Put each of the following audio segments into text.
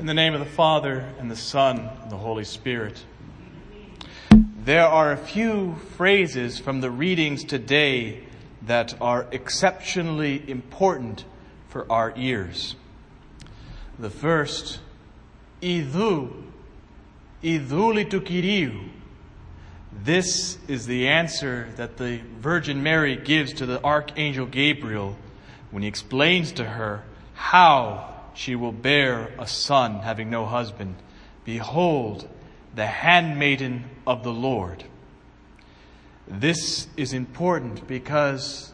In the name of the Father, and the Son, and the Holy Spirit. There are a few phrases from the readings today that are exceptionally important for our ears. The first, Idu, Iduli tukiriu. This is the answer that the Virgin Mary gives to the Archangel Gabriel when he explains to her how she will bear a son having no husband. Behold, the handmaiden of the Lord. This is important because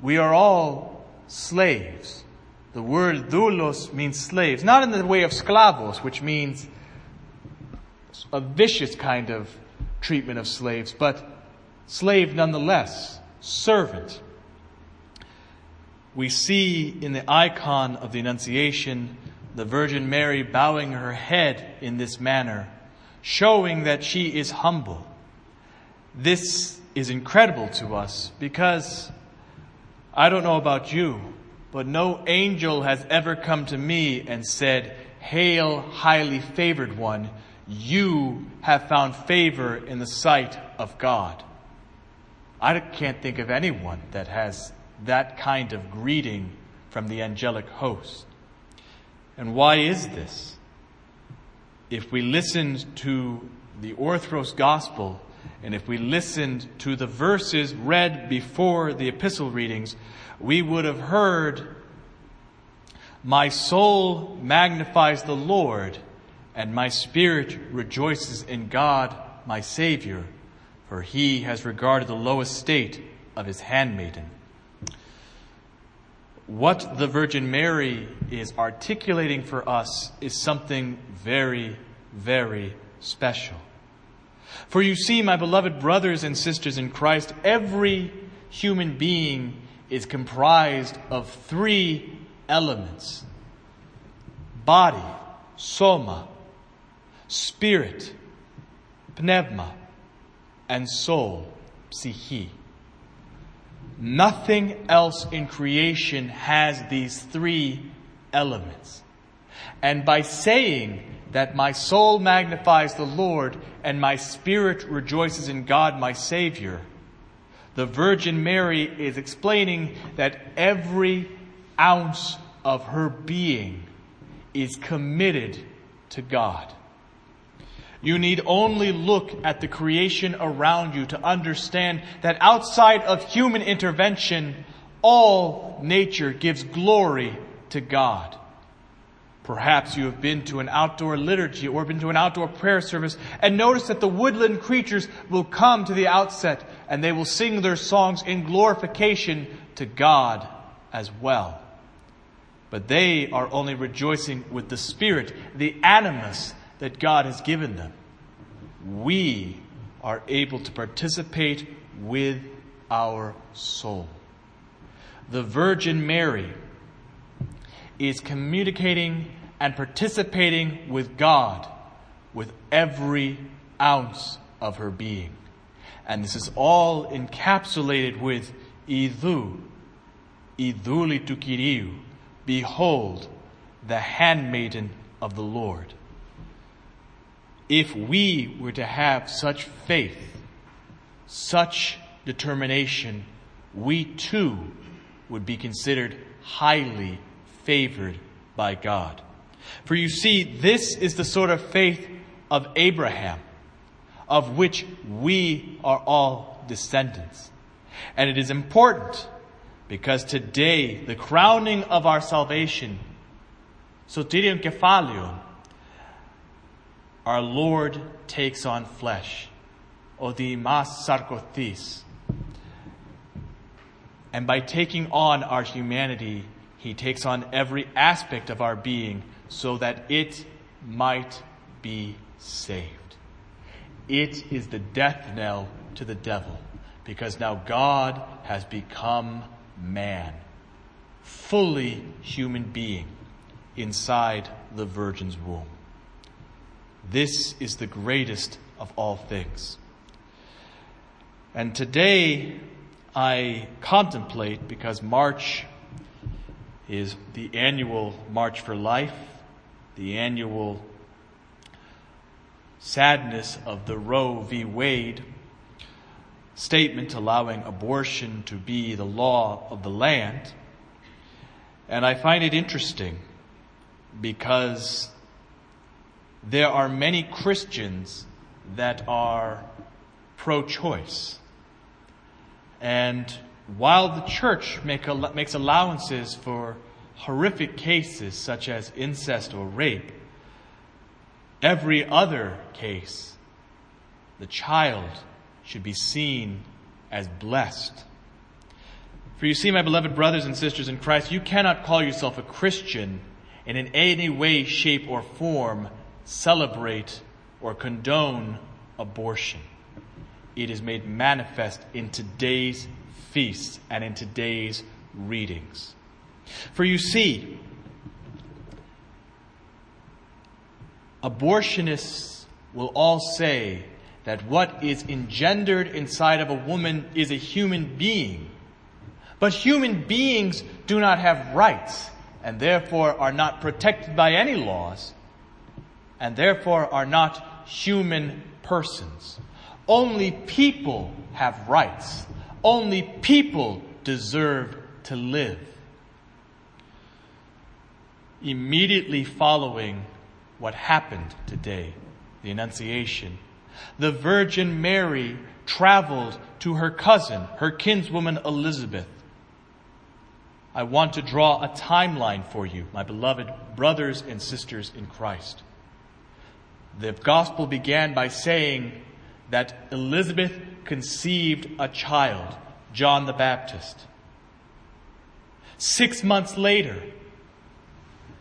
we are all slaves. The word doulos means slaves, not in the way of sklavos, which means a vicious kind of treatment of slaves, but slave nonetheless, servant we see in the icon of the Annunciation the Virgin Mary bowing her head in this manner, showing that she is humble. This is incredible to us because I don't know about you, but no angel has ever come to me and said, Hail, highly favored one, you have found favor in the sight of God. I can't think of anyone that has that kind of greeting from the angelic host. And why is this? If we listened to the Orthros Gospel, and if we listened to the verses read before the epistle readings, we would have heard, My soul magnifies the Lord, and my spirit rejoices in God, my Savior, for he has regarded the low estate of his handmaiden what the Virgin Mary is articulating for us is something very, very special. For you see, my beloved brothers and sisters in Christ, every human being is comprised of three elements body, soma, spirit, pneuma, and soul, psyche. Nothing else in creation has these three elements. And by saying that my soul magnifies the Lord and my spirit rejoices in God my Savior, the Virgin Mary is explaining that every ounce of her being is committed to God. You need only look at the creation around you to understand that outside of human intervention, all nature gives glory to God. Perhaps you have been to an outdoor liturgy or been to an outdoor prayer service and noticed that the woodland creatures will come to the outset and they will sing their songs in glorification to God as well. But they are only rejoicing with the Spirit, the animus that God has given them. We are able to participate with our soul. The Virgin Mary is communicating and participating with God with every ounce of her being. And this is all encapsulated with Idu, Iduli tukiriu, behold, the handmaiden of the Lord if we were to have such faith, such determination, we too would be considered highly favored by God. For you see, this is the sort of faith of Abraham, of which we are all descendants. And it is important because today, the crowning of our salvation, our Lord takes on flesh, odimas sarkothis. And by taking on our humanity, he takes on every aspect of our being so that it might be saved. It is the death knell to the devil because now God has become man, fully human being inside the virgin's womb. This is the greatest of all things. And today I contemplate, because March is the annual March for Life, the annual sadness of the Roe v. Wade statement allowing abortion to be the law of the land. And I find it interesting because there are many Christians that are pro choice. And while the church make, makes allowances for horrific cases such as incest or rape, every other case, the child should be seen as blessed. For you see, my beloved brothers and sisters in Christ, you cannot call yourself a Christian and in any way, shape, or form celebrate or condone abortion. It is made manifest in today's feasts and in today's readings. For you see, abortionists will all say that what is engendered inside of a woman is a human being. But human beings do not have rights and therefore are not protected by any laws and therefore are not human persons. Only people have rights. Only people deserve to live. Immediately following what happened today, the Annunciation, the Virgin Mary traveled to her cousin, her kinswoman Elizabeth. I want to draw a timeline for you, my beloved brothers and sisters in Christ. The gospel began by saying that Elizabeth conceived a child, John the Baptist. Six months later,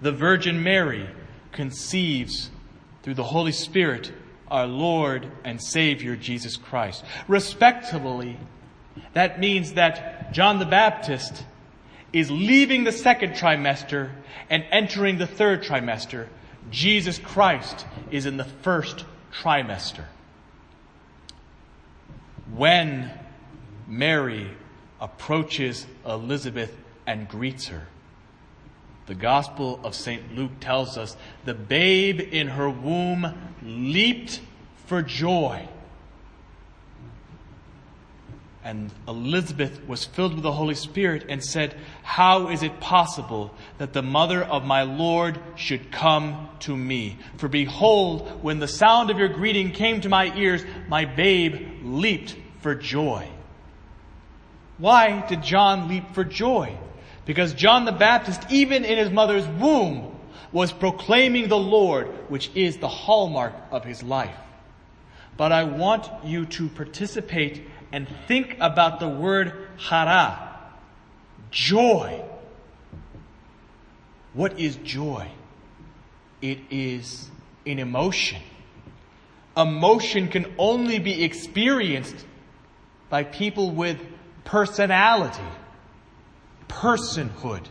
the Virgin Mary conceives through the Holy Spirit our Lord and Savior Jesus Christ. Respectably, that means that John the Baptist is leaving the second trimester and entering the third trimester. Jesus Christ is in the first trimester. When Mary approaches Elizabeth and greets her, the Gospel of St. Luke tells us the babe in her womb leaped for joy. And Elizabeth was filled with the Holy Spirit and said, How is it possible that the mother of my Lord should come to me? For behold, when the sound of your greeting came to my ears, my babe leaped for joy. Why did John leap for joy? Because John the Baptist, even in his mother's womb, was proclaiming the Lord, which is the hallmark of his life. But I want you to participate and think about the word hara, joy. What is joy? It is an emotion. Emotion can only be experienced by people with personality personhood.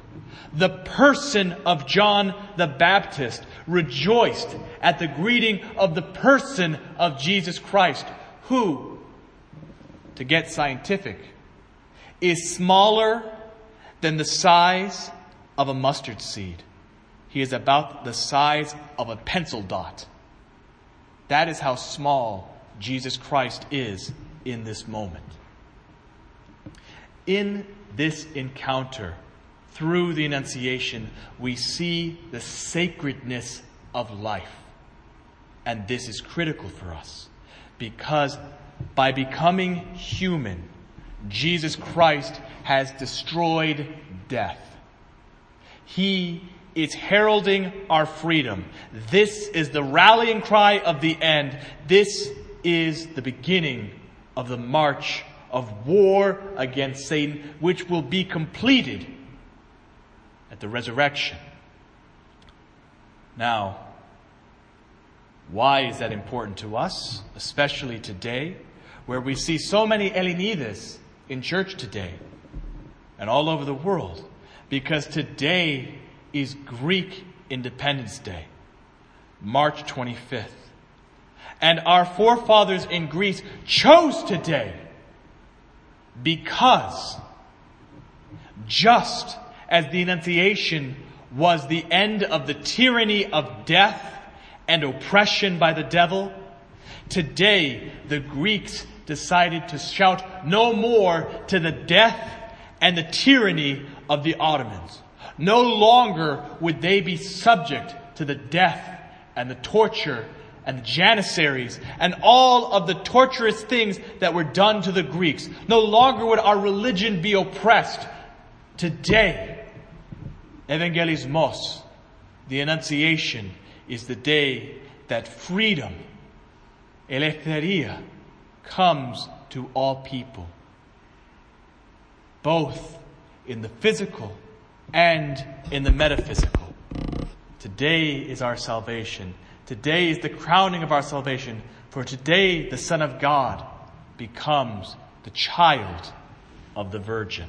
The person of John the Baptist rejoiced at the greeting of the person of Jesus Christ, who, to get scientific, is smaller than the size of a mustard seed. He is about the size of a pencil dot. That is how small Jesus Christ is in this moment. In this encounter, through the Annunciation, we see the sacredness of life. And this is critical for us because by becoming human, Jesus Christ has destroyed death. He is heralding our freedom. This is the rallying cry of the end. This is the beginning of the march of war against Satan, which will be completed at the resurrection. Now, why is that important to us, especially today, where we see so many Helenides in church today and all over the world? Because today is Greek Independence Day, March 25th. And our forefathers in Greece chose today because just as the Annunciation was the end of the tyranny of death and oppression by the devil, today the Greeks decided to shout no more to the death and the tyranny of the Ottomans. No longer would they be subject to the death and the torture and the Janissaries and all of the torturous things that were done to the Greeks. No longer would our religion be oppressed. Today, Evangelismos, the Annunciation, is the day that freedom, eleftheria, comes to all people. Both in the physical and in the metaphysical. Today is our salvation. Today is the crowning of our salvation. For today the Son of God becomes the child of the Virgin.